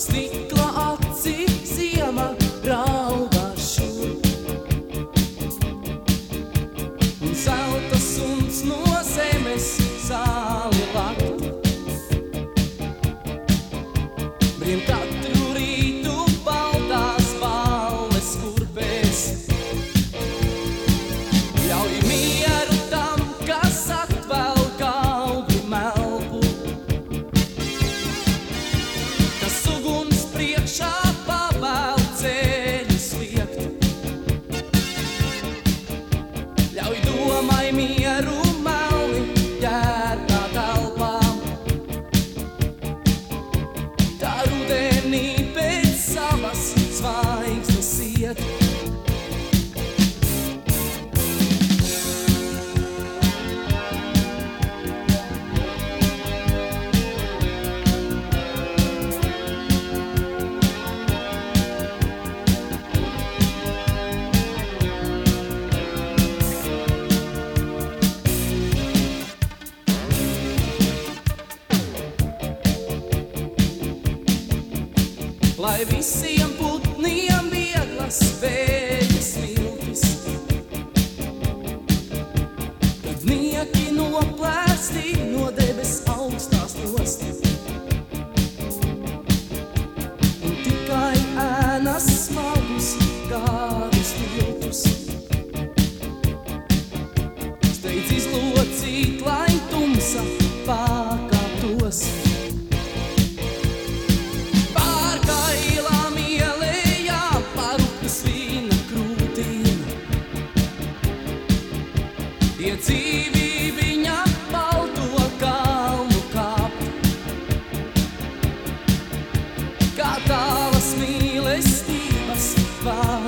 sleep. lai visiem putniem vieglas vējas miltis. Tad nieki noplēsti no debes augstās nostas. Un tikai ēnas smagus kādus viltus. Steidz izlocīt, lai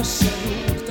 episode.